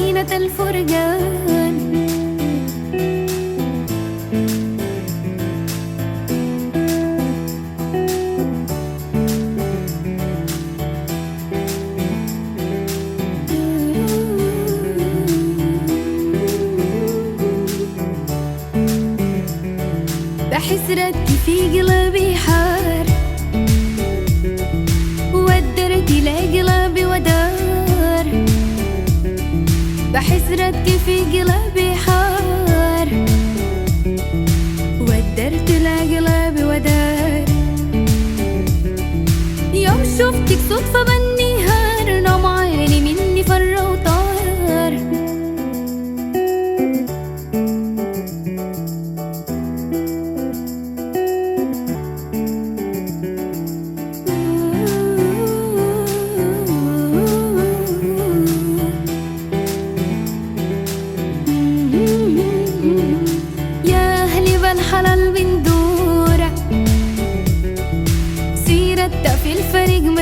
سكينة الفرجان. بحسرتك في قلبي بحسرتك في قلبي حار. ودرت لقلبي ودار. يوم شفتك صدفة بالنهار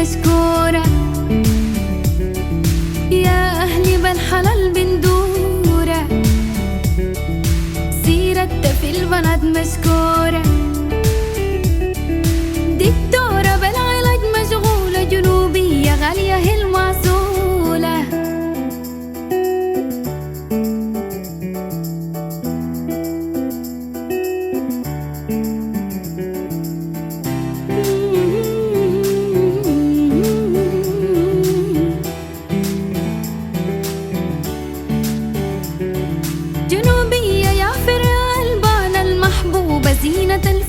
مشكورة يا أهلي بالحلال بندورة سيرتها في البنات مشكورة imagínate el